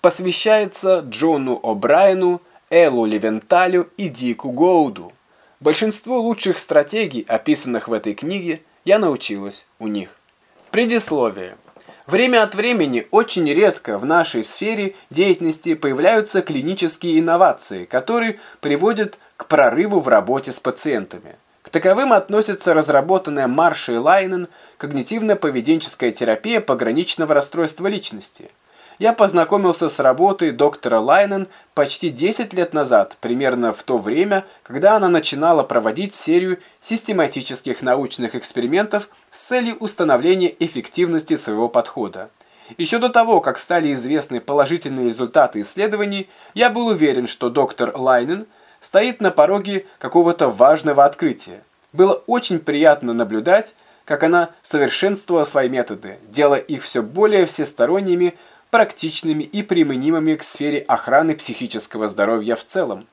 посвящается Джону О'Брайену, Эллу Левенталю и Дику Гоуду. Большинство лучших стратегий, описанных в этой книге, я научилась у них. Предисловие. Время от времени очень редко в нашей сфере деятельности появляются клинические инновации, которые приводят к прорыву в работе с пациентами. К таковым относится разработанная Маршей Лайнен когнитивно-поведенческая терапия пограничного расстройства личности. Я познакомился с работой доктора Лайнен почти 10 лет назад, примерно в то время, когда она начинала проводить серию систематических научных экспериментов с целью установления эффективности своего подхода. Еще до того, как стали известны положительные результаты исследований, я был уверен, что доктор Лайнен – стоит на пороге какого-то важного открытия. Было очень приятно наблюдать, как она совершенствовала свои методы, делая их все более всесторонними, практичными и применимыми к сфере охраны психического здоровья в целом.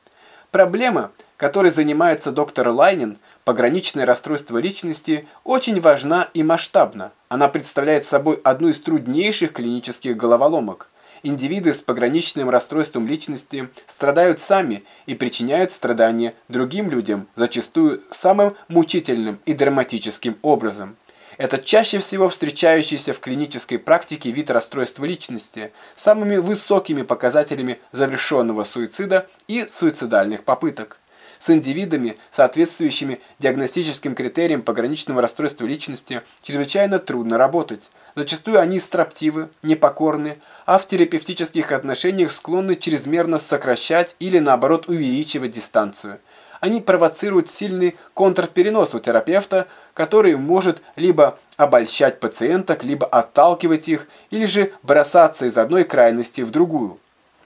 Проблема, которой занимается доктор Лайнин, пограничное расстройство личности, очень важна и масштабна. Она представляет собой одну из труднейших клинических головоломок – индивиды с пограничным расстройством личности страдают сами и причиняют страдания другим людям, зачастую самым мучительным и драматическим образом. Это чаще всего встречающийся в клинической практике вид расстройства личности самыми высокими показателями завершенного суицида и суицидальных попыток. С индивидами, соответствующими диагностическим критериям пограничного расстройства личности, чрезвычайно трудно работать. Зачастую они строптивы, непокорны, а в терапевтических отношениях склонны чрезмерно сокращать или наоборот увеличивать дистанцию. Они провоцируют сильный контрперенос у терапевта, который может либо обольщать пациенток, либо отталкивать их, или же бросаться из одной крайности в другую.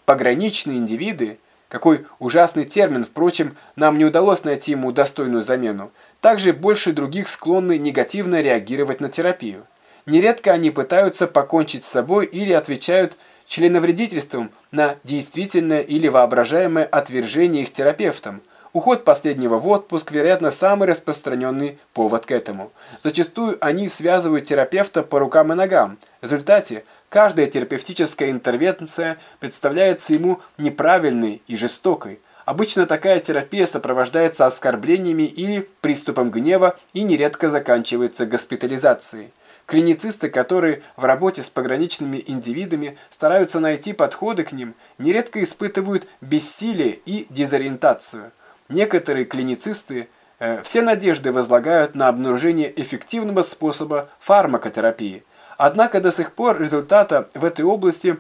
Пограничные индивиды, какой ужасный термин, впрочем, нам не удалось найти ему достойную замену, также больше других склонны негативно реагировать на терапию. Нередко они пытаются покончить с собой или отвечают членовредительством на действительное или воображаемое отвержение их терапевтом. Уход последнего в отпуск, вероятно, самый распространенный повод к этому. Зачастую они связывают терапевта по рукам и ногам. В результате каждая терапевтическая интервенция представляется ему неправильной и жестокой. Обычно такая терапия сопровождается оскорблениями или приступом гнева и нередко заканчивается госпитализацией. Клиницисты, которые в работе с пограничными индивидами стараются найти подходы к ним, нередко испытывают бессилие и дезориентацию. Некоторые клиницисты э, все надежды возлагают на обнаружение эффективного способа фармакотерапии. Однако до сих пор результата в этой области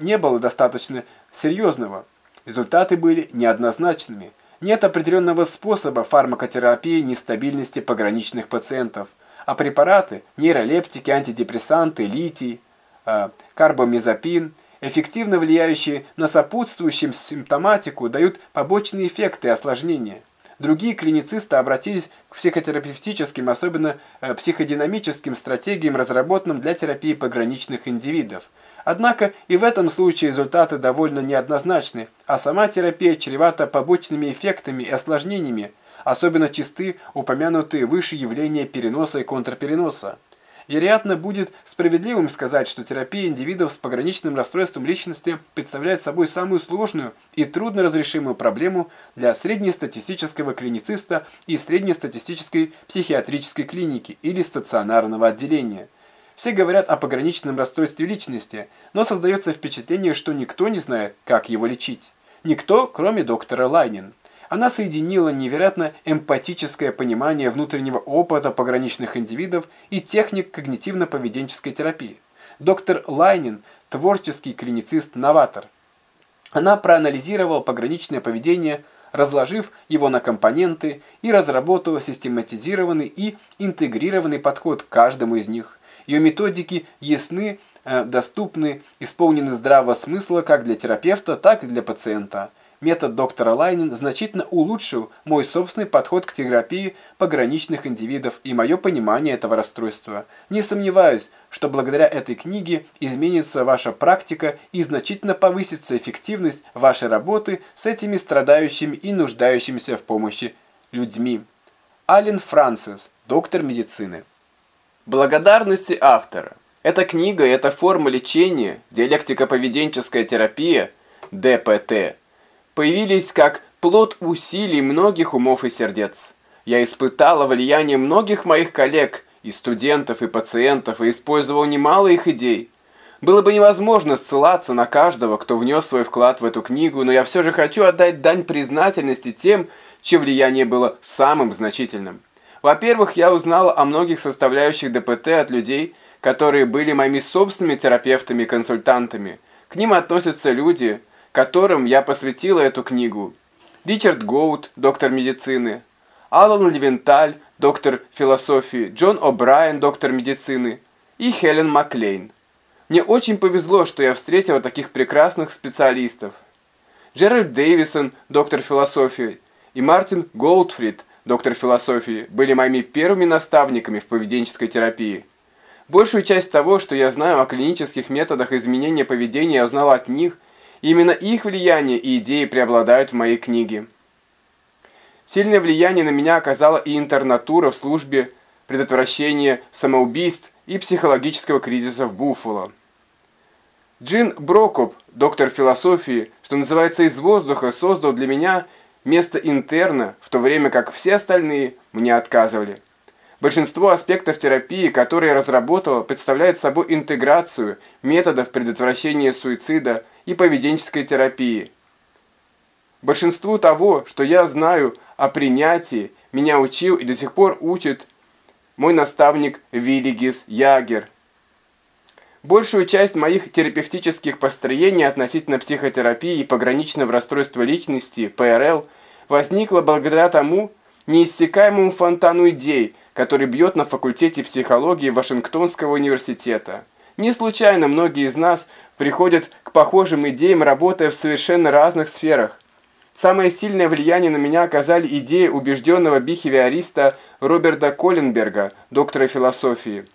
не было достаточно серьезного. Результаты были неоднозначными. Нет определенного способа фармакотерапии нестабильности пограничных пациентов – а препараты, нейролептики, антидепрессанты, литий, э, карбамазепин, эффективно влияющие на сопутствующую симптоматику, дают побочные эффекты и осложнения. Другие клиницисты обратились к психотерапевтическим, особенно э, психодинамическим стратегиям, разработанным для терапии пограничных индивидов. Однако и в этом случае результаты довольно неоднозначны, а сама терапия чревата побочными эффектами и осложнениями, Особенно чисты упомянутые выше явления переноса и контрпереноса. Вероятно, будет справедливым сказать, что терапия индивидов с пограничным расстройством личности представляет собой самую сложную и трудно разрешимую проблему для среднестатистического клинициста и среднестатистической психиатрической клиники или стационарного отделения. Все говорят о пограничном расстройстве личности, но создается впечатление, что никто не знает, как его лечить. Никто, кроме доктора Лайнин. Она соединила невероятно эмпатическое понимание внутреннего опыта пограничных индивидов и техник когнитивно-поведенческой терапии. Доктор Лайнин – творческий клиницист-новатор. Она проанализировала пограничное поведение, разложив его на компоненты и разработала систематизированный и интегрированный подход к каждому из них. Ее методики ясны, э, доступны, исполнены здравого смысла как для терапевта, так и для пациента метод доктора Лайнин значительно улучшил мой собственный подход к терапии пограничных индивидов и мое понимание этого расстройства. Не сомневаюсь, что благодаря этой книге изменится ваша практика и значительно повысится эффективность вашей работы с этими страдающими и нуждающимися в помощи людьми. Ален Франсис, доктор медицины. Благодарности автора. Эта книга и эта форма лечения, диалектико-поведенческая терапия, ДПТ, появились как плод усилий многих умов и сердец. Я испытала влияние многих моих коллег, и студентов, и пациентов, и использовал немало их идей. Было бы невозможно ссылаться на каждого, кто внес свой вклад в эту книгу, но я все же хочу отдать дань признательности тем, чье влияние было самым значительным. Во-первых, я узнал о многих составляющих ДПТ от людей, которые были моими собственными терапевтами и консультантами. К ним относятся люди, которым я посвятила эту книгу. Ричард Гоут, доктор медицины, Алан Левенталь, доктор философии, Джон О'Брайен, доктор медицины и Хелен Маклейн. Мне очень повезло, что я встретила таких прекрасных специалистов. Джеральд Дэвисон, доктор философии, и Мартин Голдфрид, доктор философии, были моими первыми наставниками в поведенческой терапии. Большую часть того, что я знаю о клинических методах изменения поведения, я узнал от них. Именно их влияние и идеи преобладают в моей книге. Сильное влияние на меня оказала и интернатура в службе предотвращения самоубийств и психологического кризиса в Буффало. Джин Брокоп, доктор философии, что называется из воздуха, создал для меня место интерна, в то время как все остальные мне отказывали. Большинство аспектов терапии, которые разработала, представляют собой интеграцию методов предотвращения суицида и поведенческой терапии. Большинству того, что я знаю о принятии, меня учил и до сих пор учит мой наставник Виллигис Ягер – Большую часть моих терапевтических построений относительно психотерапии и пограничного расстройства личности, ПРЛ, возникла благодаря тому неиссякаемому фонтану идей, который бьет на факультете психологии Вашингтонского университета. Не случайно многие из нас приходят к похожим идеям, работая в совершенно разных сферах. Самое сильное влияние на меня оказали идеи убежденного бихевиориста Роберта Колленберга, доктора философии.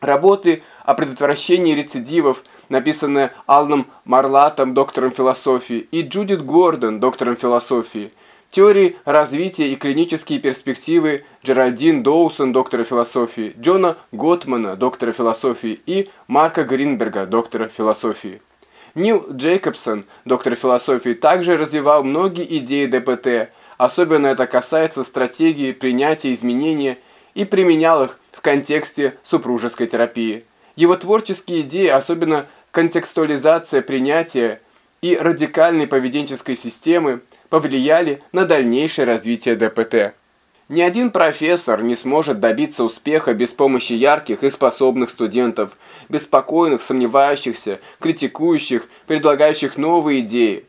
Работы о предотвращении рецидивов, написанные Алном Марлатом, доктором философии, и Джудит Гордон, доктором философии. Теории развития и клинические перспективы Джеральдин Доусон, доктора философии, Джона Готмана, доктора философии и Марка Гринберга, доктора философии. Нил Джейкобсон, доктор философии, также развивал многие идеи ДПТ, особенно это касается стратегии принятия изменения и применял их в контексте супружеской терапии. Его творческие идеи, особенно контекстуализация принятия и радикальной поведенческой системы, повлияли на дальнейшее развитие ДПТ. Ни один профессор не сможет добиться успеха без помощи ярких и способных студентов, беспокойных, сомневающихся, критикующих, предлагающих новые идеи.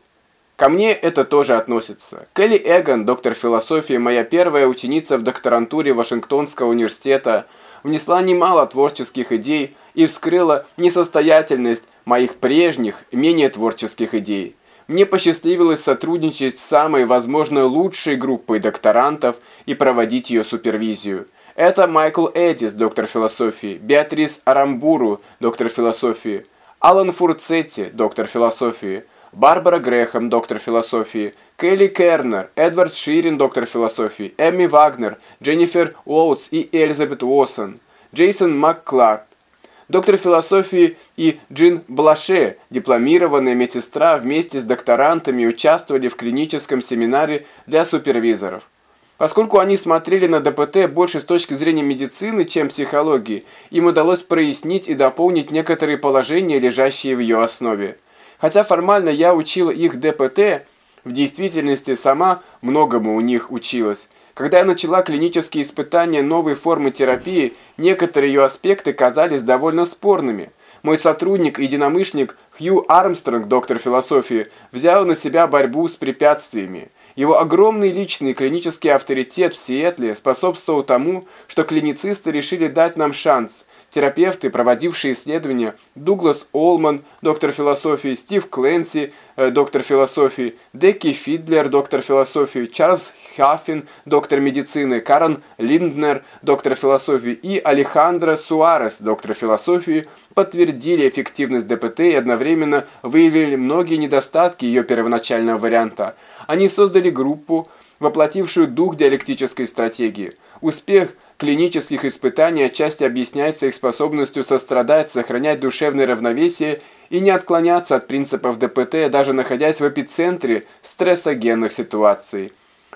Ко мне это тоже относится. Келли Эгон, доктор философии, моя первая ученица в докторантуре Вашингтонского университета, внесла немало творческих идей и вскрыла несостоятельность моих прежних, менее творческих идей. Мне посчастливилось сотрудничать с самой, возможно, лучшей группой докторантов и проводить ее супервизию. Это Майкл Эдис, доктор философии, Беатрис Арамбуру, доктор философии, Алан Фурцетти, доктор философии, Барбара Грэхэм, доктор философии, Келли Кернер, Эдвард Ширин, доктор философии, Эмми Вагнер, Дженнифер Уоутс и Элизабет Уоссон, Джейсон МакКларк, доктор философии и Джин Блаше, дипломированная медсестра, вместе с докторантами участвовали в клиническом семинаре для супервизоров. Поскольку они смотрели на ДПТ больше с точки зрения медицины, чем психологии, им удалось прояснить и дополнить некоторые положения, лежащие в ее основе. Хотя формально я учила их ДПТ, в действительности сама многому у них училась. Когда я начала клинические испытания новой формы терапии, некоторые ее аспекты казались довольно спорными. Мой сотрудник и единомышленник Хью Армстронг, доктор философии, взял на себя борьбу с препятствиями. Его огромный личный клинический авторитет в Сиэтле способствовал тому, что клиницисты решили дать нам шанс – терапевты, проводившие исследования, Дуглас Олман, доктор философии, Стив Кленси, э, доктор философии, Декки Фидлер, доктор философии, Чарльз Хаффин, доктор медицины, Карен Линднер, доктор философии и Алехандро Суарес, доктор философии, подтвердили эффективность ДПТ и одновременно выявили многие недостатки ее первоначального варианта. Они создали группу, воплотившую дух диалектической стратегии. Успех клинических испытаний отчасти объясняется их способностью сострадать, сохранять душевное равновесие и не отклоняться от принципов ДПТ, даже находясь в эпицентре стрессогенных ситуаций.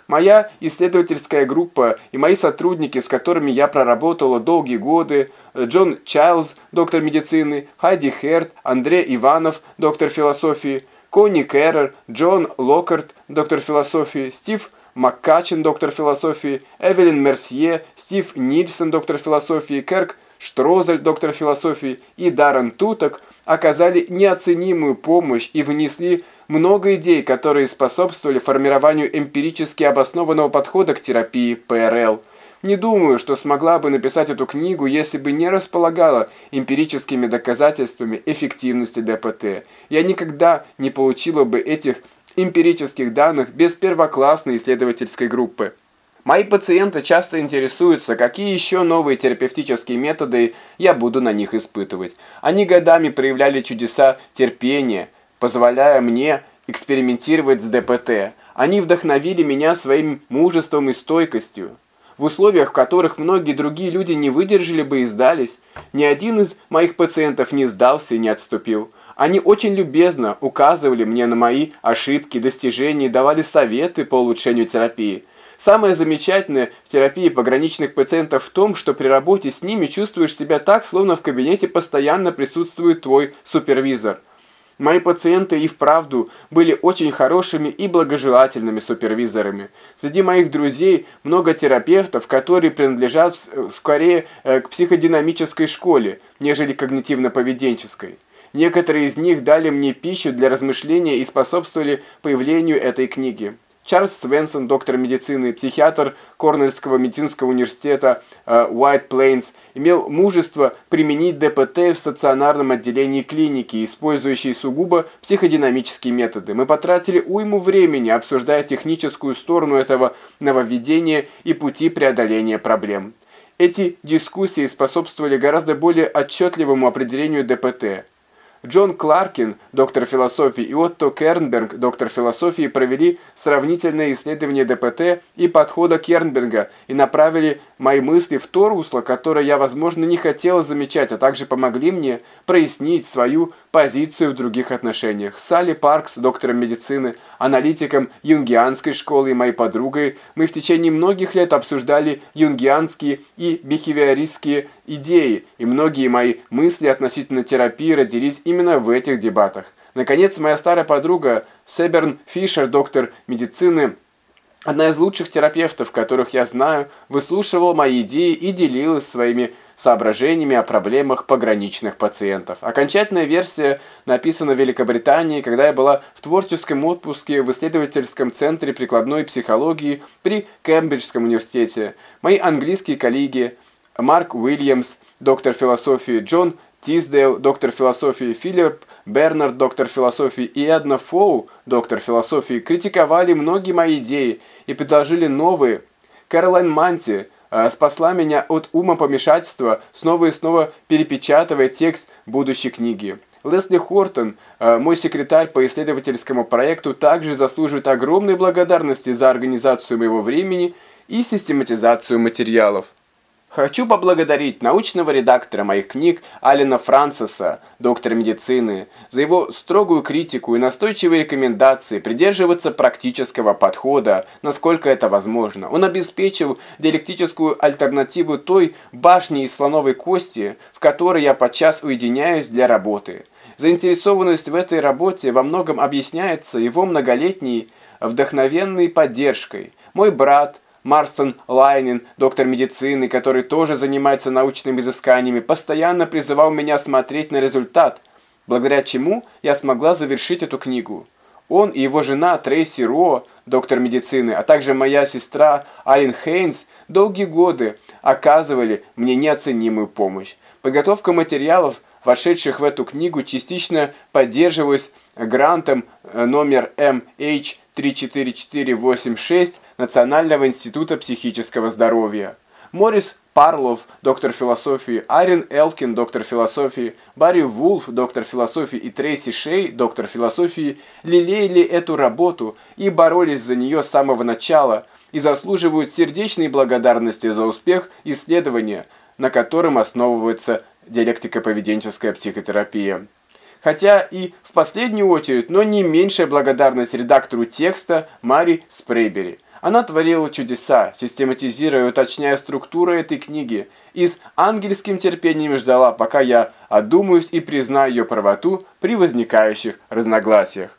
Моя исследовательская группа и мои сотрудники, с которыми я проработала долгие годы, Джон Чайлз, доктор медицины, Хайди Херт, Андрей Иванов, доктор философии, Конни Керрер, Джон Локкарт, доктор философии, Стив Маккачин, доктор философии, Эвелин Мерсье, Стив Нильсон, доктор философии, Керк Штрозель, доктор философии, и Даррен Туток оказали неоценимую помощь и внесли много идей, которые способствовали формированию эмпирически обоснованного подхода к терапии ПРЛ. Не думаю, что смогла бы написать эту книгу, если бы не располагала эмпирическими доказательствами эффективности ДПТ. Я никогда не получила бы этих эмпирических данных без первоклассной исследовательской группы. Мои пациенты часто интересуются, какие еще новые терапевтические методы я буду на них испытывать. Они годами проявляли чудеса терпения, позволяя мне экспериментировать с ДПТ. Они вдохновили меня своим мужеством и стойкостью. В условиях, в которых многие другие люди не выдержали бы и сдались, ни один из моих пациентов не сдался и не отступил. Они очень любезно указывали мне на мои ошибки, достижения и давали советы по улучшению терапии. Самое замечательное в терапии пограничных пациентов в том, что при работе с ними чувствуешь себя так, словно в кабинете постоянно присутствует твой супервизор. Мои пациенты и вправду были очень хорошими и благожелательными супервизорами. Среди моих друзей много терапевтов, которые принадлежат скорее э, к психодинамической школе, нежели когнитивно-поведенческой. Некоторые из них дали мне пищу для размышления и способствовали появлению этой книги. Чарльз Свенсон, доктор медицины, психиатр Корнельского медицинского университета White Plains, имел мужество применить ДПТ в стационарном отделении клиники, использующей сугубо психодинамические методы. Мы потратили уйму времени, обсуждая техническую сторону этого нововведения и пути преодоления проблем. Эти дискуссии способствовали гораздо более отчетливому определению ДПТ. Джон Кларкин, доктор философии, и Отто Кернберг, доктор философии, провели сравнительное исследование ДПТ и подхода Кернберга и направили мои мысли в то русло, которое я, возможно, не хотела замечать, а также помогли мне прояснить свою позицию в других отношениях. Салли Паркс, доктором медицины, аналитиком юнгианской школы и моей подругой, мы в течение многих лет обсуждали юнгианские и бихевиористские идеи, и многие мои мысли относительно терапии родились именно в этих дебатах. Наконец, моя старая подруга Себерн Фишер, доктор медицины, одна из лучших терапевтов, которых я знаю, выслушивала мои идеи и делилась своими соображениями о проблемах пограничных пациентов. Окончательная версия написана в Великобритании, когда я была в творческом отпуске в исследовательском центре прикладной психологии при Кембриджском университете. Мои английские коллеги Марк Уильямс, доктор философии, Джон Тиздейл, доктор философии, Филипп Бернард, доктор философии и Эдна Фоу, доктор философии, критиковали многие мои идеи и предложили новые. Кэролайн Манти – Э, спасла меня от умопомешательства, снова и снова перепечатывая текст будущей книги. Лесли Хортон, э, мой секретарь по исследовательскому проекту, также заслуживает огромной благодарности за организацию моего времени и систематизацию материалов. Хочу поблагодарить научного редактора моих книг Алина Франсиса, доктора медицины, за его строгую критику и настойчивые рекомендации придерживаться практического подхода, насколько это возможно. Он обеспечил диалектическую альтернативу той башни из слоновой кости, в которой я подчас уединяюсь для работы. Заинтересованность в этой работе во многом объясняется его многолетней вдохновенной поддержкой. Мой брат – Марстон Лайнин, доктор медицины, который тоже занимается научными изысканиями, постоянно призывал меня смотреть на результат, благодаря чему я смогла завершить эту книгу. Он и его жена Трейси Ро, доктор медицины, а также моя сестра Алин Хейнс долгие годы оказывали мне неоценимую помощь. Подготовка материалов, вошедших в эту книгу, частично поддерживалась грантом э, номер MH34486 Национального института психического здоровья. Морис Парлов, доктор философии, Айрин Элкин, доктор философии, Барри Вулф, доктор философии и Трейси Шей, доктор философии, лелеяли эту работу и боролись за нее с самого начала, и заслуживают сердечной благодарности за успех исследования, на котором основывается диалектико-поведенческая психотерапия. Хотя и в последнюю очередь, но не меньшая благодарность редактору текста Мари Спрейбери. Она творила чудеса, систематизируя и уточняя структуру этой книги, и с ангельским терпением ждала, пока я одумаюсь и признаю ее правоту при возникающих разногласиях.